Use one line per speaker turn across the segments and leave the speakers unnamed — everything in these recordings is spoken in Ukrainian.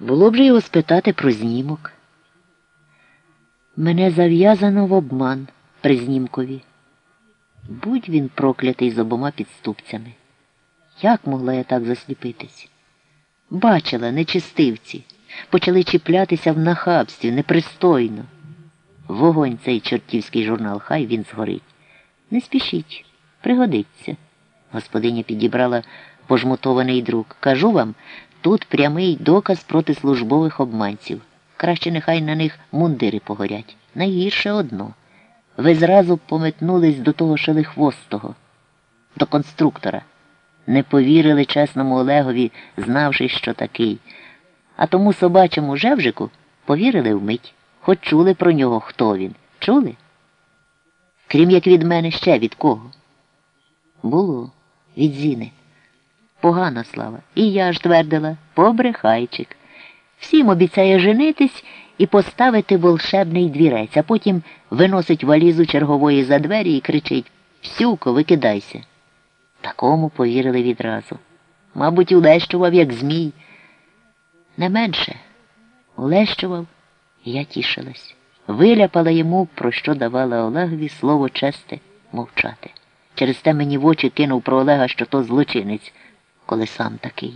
Було б же його спитати про знімок. Мене зав'язано в обман при знімкові. Будь він проклятий з обома підступцями. Як могла я так засліпитись? Бачила нечистивці, почали чіплятися в нахабстві, непристойно. Вогонь цей чортівський журнал, хай він згорить. Не спішіть, пригодиться. Господиня підібрала пожмутований друк. Кажу вам, тут прямий доказ проти службових обманців. Краще нехай на них мундири погорять. Найгірше одно. Ви зразу пометнулись до того шелихвостого, до конструктора. Не повірили чесному Олегові, знавши, що такий. А тому собачому жевжику повірили вмить, хоч чули про нього, хто він. Чули? Крім як від мене ще від кого? Було, від Зіни. Погана слава. І я ж твердила, побрехайчик. Всім обіцяє женитись і поставити волшебний двірець, а потім виносить валізу чергової за двері і кричить Всюко, викидайся. Такому повірили відразу. Мабуть, улещував, як змій. Не менше. Улещував, і я тішилась. Виляпала йому, про що давала Олегові слово честе мовчати. Через те мені в очі кинув про Олега, що то злочинець, коли сам такий.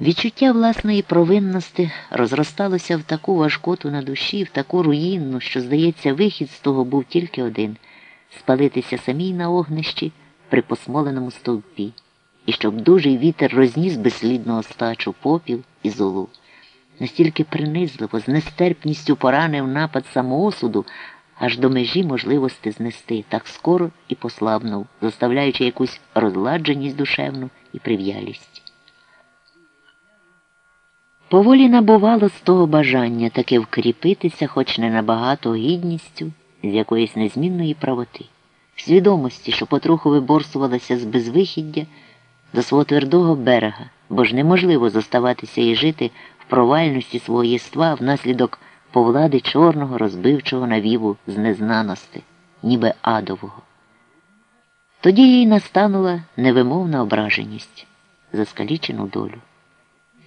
Відчуття власної провинності розросталося в таку важкоту на душі, в таку руїнну, що, здається, вихід з того був тільки один спалитися самій на огнищі при посмоленому стовпі, і щоб дужий вітер розніс безслідно остачу попіл і золу. Настільки принизливо, з нестерпністю поранив напад самоосуду, аж до межі можливості знести, так скоро і послабнув, заставляючи якусь розладженість душевну і прив'ялість. Поволі набувало з того бажання таки вкріпитися, хоч не набагато гідністю, з якоїсь незмінної правоти, свідомості, що потроху виборсувалася з безвихіддя до свого твердого берега, бо ж неможливо зоставатися і жити в провальності свого єства внаслідок повлади чорного, розбивчого навіву з незнаності, ніби адового. Тоді їй настанула невимовна ображеність за скалічену долю.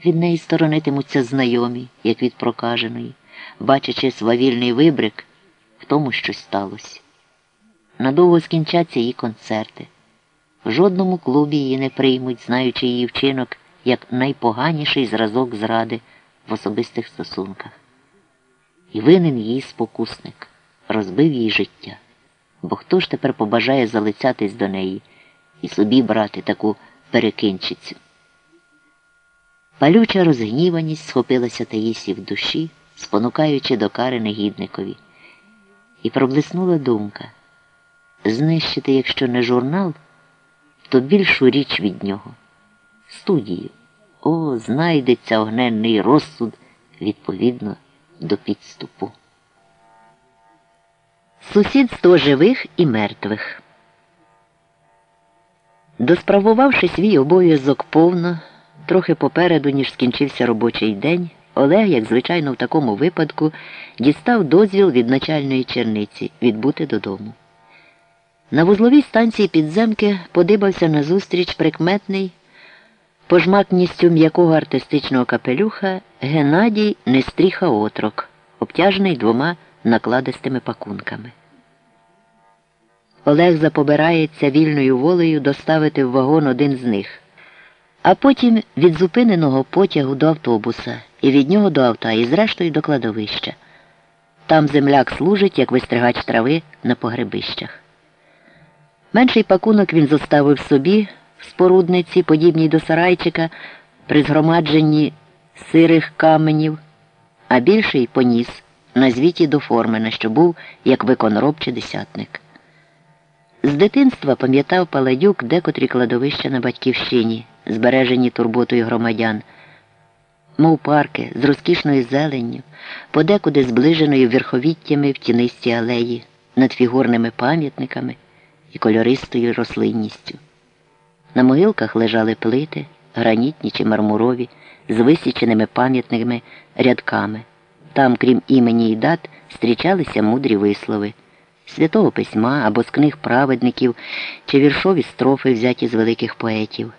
Від неї сторонитимуться знайомі, як від прокаженої, бачачи свавільний вибрик, в тому щось сталося. Надовго скінчаться її концерти. В жодному клубі її не приймуть, знаючи її вчинок як найпоганіший зразок зради в особистих стосунках. І винен її спокусник, розбив їй життя. Бо хто ж тепер побажає залицятись до неї і собі брати таку перекинчицю? Палюча розгніваність схопилася Таїсі в душі, спонукаючи до кари негідникові. І проблиснула думка знищити, якщо не журнал, то більшу річ від нього. Студію. О, знайдеться огненний розсуд відповідно до підступу. Сусідство живих і мертвих. Досправувавши свій обов'язок повно, трохи попереду, ніж скінчився робочий день, Олег, як звичайно, в такому випадку, дістав дозвіл від начальної черниці відбути додому. На вузловій станції підземки подибався назустріч прикметний, пожмакністю м'якого артистичного капелюха Геннадій Нестріха Отрок, обтяжений двома накладистими пакунками. Олег запобирається вільною волею доставити в вагон один з них а потім від зупиненого потягу до автобуса і від нього до авто, і зрештою до кладовища. Там земляк служить, як вистригач трави на погребищах. Менший пакунок він зоставив собі спорудниці, подібній до сарайчика, при згромадженні сирих каменів, а більший поніс на звіті до Формена, що був як виконроб чи десятник. З дитинства пам'ятав Паладюк декотрі кладовища на батьківщині збережені турботою громадян, мов парки з розкішною зеленню, подекуди зближеною верховіттями в тінисті алеї, над фігурними пам'ятниками і кольористою рослинністю. На могилках лежали плити, гранітні чи мармурові, з висіченими пам'ятними рядками. Там, крім імені і дат, зустрічалися мудрі вислови. Святого письма або з книг праведників чи віршові строфи взяті з великих поетів.